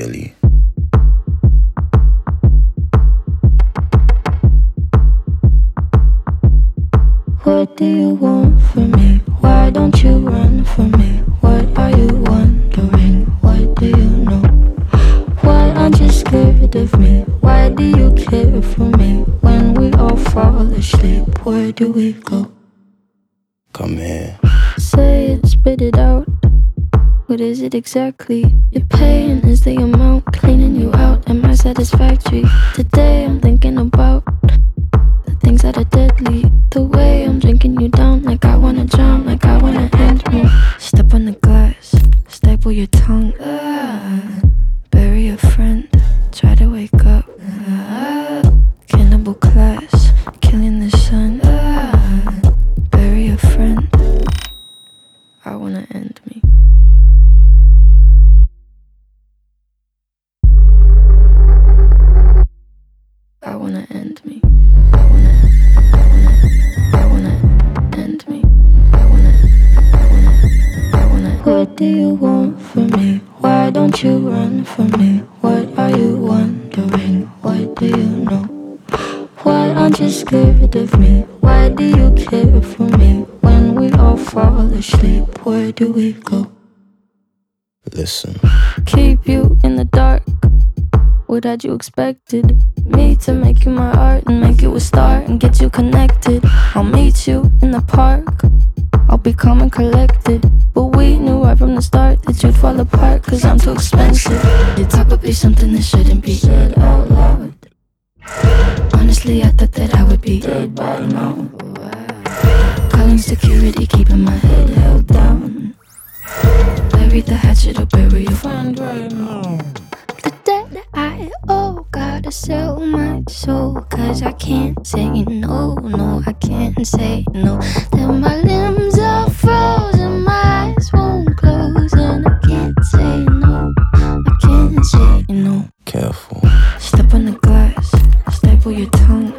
Billy. What do you want from me? Why don't you run from me? What are you wondering? What do you know? Why aren't you scared of me? Why do you care for me? When we all fall asleep, where do we go? Come here. Say it, spit it out. What is it exactly? Your pain is the amount cleaning you out. Am I satisfactory? Today I'm thinking about the things that are deadly. The way I'm drinking you down, like I wanna drown, like I wanna end me. Step on the glass, staple your tongue. You want from me? Why don't you run from me? What are you wondering? What do you know? Why aren't you scared of me? Why do you care for me? When we all fall asleep, where do we go? Listen. keep you in the dark. What had you expected? Me to make you my art and make you a star and get you connected. I'll meet you in the park. I'll be calm and collected. We knew right from the start that you'd fall apart cause I'm too expensive. Would be something that shouldn't be said out loud. Honestly, I thought that I would be dead by now. Calling security, keeping my head held down. Bury the hatchet or bury your friend right now. The debt I owe, gotta sell my soul. Cause I can't say no, no, I can't say no. Then my limbs your tongue.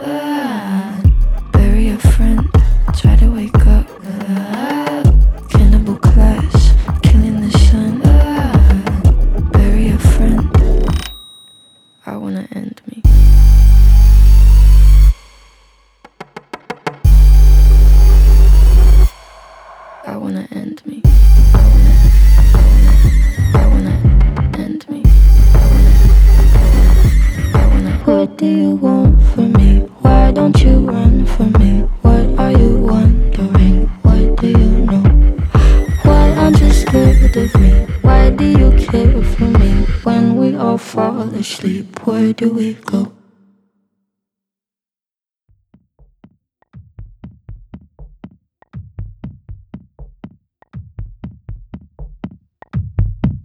Bury a friend, try to wake up. Cannibal class, killing the sun. Bury a friend. I wanna end me. Do you want from me? Why don't you run from me? What are you wondering? What do you know? Why aren't you scared of me? Why do you care for me? When we all fall asleep, where do we go?